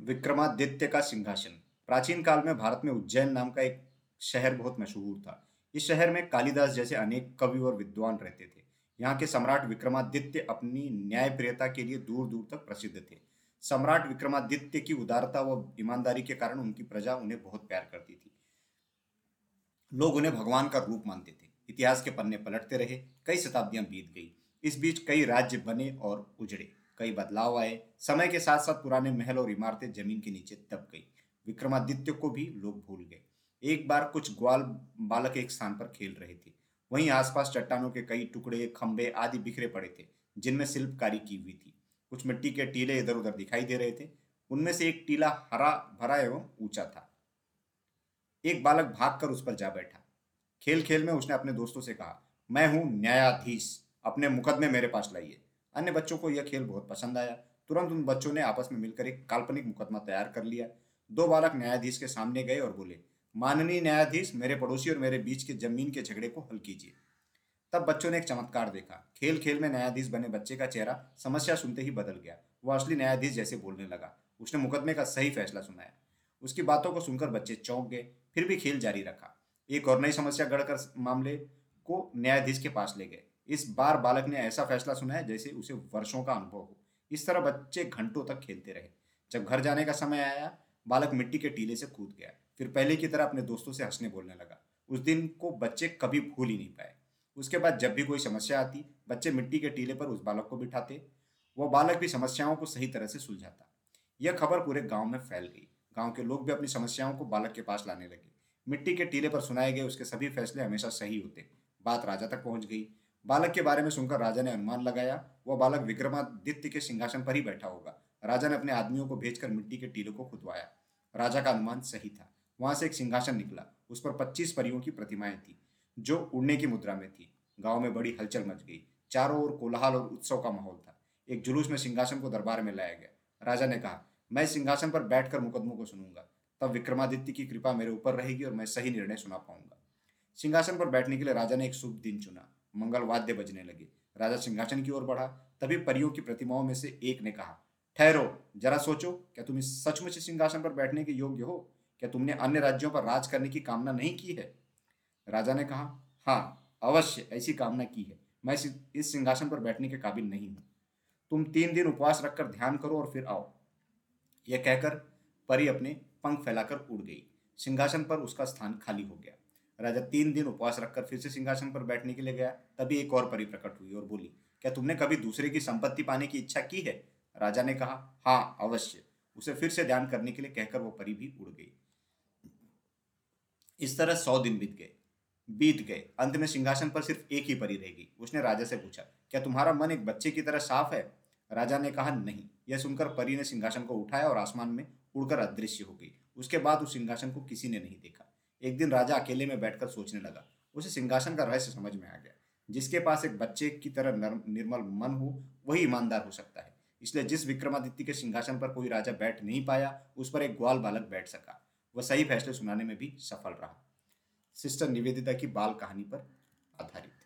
विक्रमादित्य का सिंहासन। प्राचीन काल में भारत में उज्जैन नाम का एक शहर बहुत मशहूर था। इस शहर में कालिदास जैसे अनेक कवि और विद्वान रहते थे। यहाँ के सम्राट विक्रमादित्य अपनी न्यायप्रियता के लिए दूर दूर तक प्रसिद्ध थे। सम्राट विक्रमादित्य की उदारता व ईमानदारी के कारण उनकी प्रजा उन्हें बहुत प्यार करती थी। लोग उन्हें भगवान का रूप मानते थे। इतिहास के पन्ने पलटते रहे, कई शताब्दियाँ बीत गई। इस बीच कई राज्य बने और उजड़े। कई बदलाव आए। समय के साथ साथ पुराने महल और इमारतें ज़मीन के नीचे दब गई। विक्रमादित्य को भी लोग भूल गए। एक बार कुछ ग्वाल बालक एक स्थान पर खेल रहे थे। वहीं आसपास चट्टानों के कई टुकड़े खंबे आदि बिखरे पड़े थे, जिनमें शिल्पकारी की हुई थी। कुछ मिट्टी के टीले इधर उधर दिखाई दे रहे थे। उनमें से एक टीला हरा, भरा एवं ऊँचा था। एक बालक भागकर उस पर जा बैठा। खेल खेल में उसने अपने दोस्तों से कहा, मैं हूँ न्यायाधीश। अपने मुकदमे मेरे पास लाइए। अन्य बच्चों को यह खेल बहुत पसंद आया। तुरंत उन बच्चों ने आपस में मिलकर एक काल्पनिक मुकदमा तैयार कर लिया। दो बालक न्यायाधीश के सामने गए और बोले, माननीय न्यायाधीश, मेरे पड़ोसी और मेरे बीच के ज़मीन के झगड़े को हल कीजिए। तब बच्चों ने एक चमत्कार देखा। खेल खेल में न्यायाधीश बने बच्चे का चेहरा समस्या सुनते ही बदल गया। वह असली न्यायाधीश जैसे बोलने लगा। उसने मुकदमे का सही फैसला सुनाया। उसकी बातों को सुनकर बच्चे चौंक गए, फिर भी खेल जारी रखा। एक और नई समस्या गढ़कर मामले को न्यायाधीश के पास ले गए। इस बार बालक ने ऐसा फैसला सुनाया जैसे उसे वर्षों का अनुभव हो। इस तरह बच्चे घंटों तक खेलते रहे। जब घर जाने का समय आया, बालक मिट्टी के टीले से कूद गया। फिर पहले की तरह अपने दोस्तों से हंसने बोलने लगा। उस दिन को बच्चे कभी भूल ही नहीं पाए। उसके बाद जब भी कोई समस्या आती, बच्चे मिट्टी के टीले पर उस बालक को बिठाते। वह बालक भी समस्याओं को सही तरह से सुलझाता। यह खबर पूरे गाँव में फैल गई। गाँव के लोग भी अपनी समस्याओं को बालक के पास लाने लगे। मिट्टी के टीले पर सुनाए गए उसके सभी फैसले हमेशा सही होते। बात राजा तक पहुँच गई। बालक के बारे में सुनकर राजा ने अनुमान लगाया, वह बालक विक्रमादित्य के सिंहासन पर ही बैठा होगा। राजा ने अपने आदमियों को भेजकर मिट्टी के टीलों को खुदवाया। राजा का अनुमान सही था। वहाँ से एक सिंहासन निकला। उस पर पच्चीस परियों की प्रतिमाएँ थी, जो उड़ने की मुद्रा में थी। गाँव में बड़ी हलचल मच गई। चारों ओर कोलाहल और उत्सव का माहौल था। एक जुलूस में सिंहासन को दरबार में लाया गया। राजा ने कहा, मैं सिंहासन पर बैठकर मुकदमों को सुनूँगा। तब विक्रमादित्य की कृपा मेरे ऊपर रहेगी और मैं सही निर्णय सुना पाऊँगा। सिंहासन पर बैठने के लिए राजा ने एक शुभ दिन चुना। मंगल वाद्य बजने लगे। राजा सिंहासन की ओर बढ़ा, तभी परियों की प्रतिमाओं में से एक ने कहा, ठहरो, जरा सोचो, क्या तुम इस सचमुच सिंहासन पर बैठने के योग्य हो? क्या तुमने अन्य राज्यों पर राज करने की कामना नहीं की है? राजा ने कहा हाँ अवश्य, ऐसी कामना की है। मैं इस सिंहासन पर बैठने के काबिल नहीं हूँ। तुम तीन दिन उपवास रखकर ध्यान करो और फिर आओ। यह कहकर परी अपने पंख फैलाकर उड़ गई। सिंहासन पर उसका स्थान खाली हो गया। राजा तीन दिन उपवास रखकर फिर से सिंहासन पर बैठने के लिए गया। तभी एक और परी प्रकट हुई और बोली, क्या तुमने कभी दूसरे की संपत्ति पाने की इच्छा की है? राजा ने कहा हाँ अवश्य। उसे फिर से ध्यान करने के लिए कहकर वो परी भी उड़ गई। इस तरह सौ दिन बीत गए। बीत गए। अंत में सिंहासन पर सिर्फ़ एक ही परी रह गई। उसने राजा से पूछा, क्या तुम्हारा मन एक बच्चे की तरह साफ़ है? राजा ने कहा, नहीं। यह सुनकर परी ने सिंहासन को उठाया और आसमान में उड़कर अदृश्य हो गई। उसके बाद उस सिंहासन को किसी ने नहीं देखा। एक दिन राजा अकेले में बैठकर सोचने लगा। उसे सिंहासन का रहस्य समझ में आ गया। जिसके पास एक बच्चे की तरह निर्मल मन हो, वही ईमानदार हो सकता है। इसलिए जिस विक्रमादित्य के सिंहासन पर कोई राजा बैठ नहीं पाया, उस पर एक ग्वाल बालक बैठ सका। वह सही फैसले सुनाने में भी सफल रहा। सिस्टर निवेदिता की बाल कहानी पर आधारित।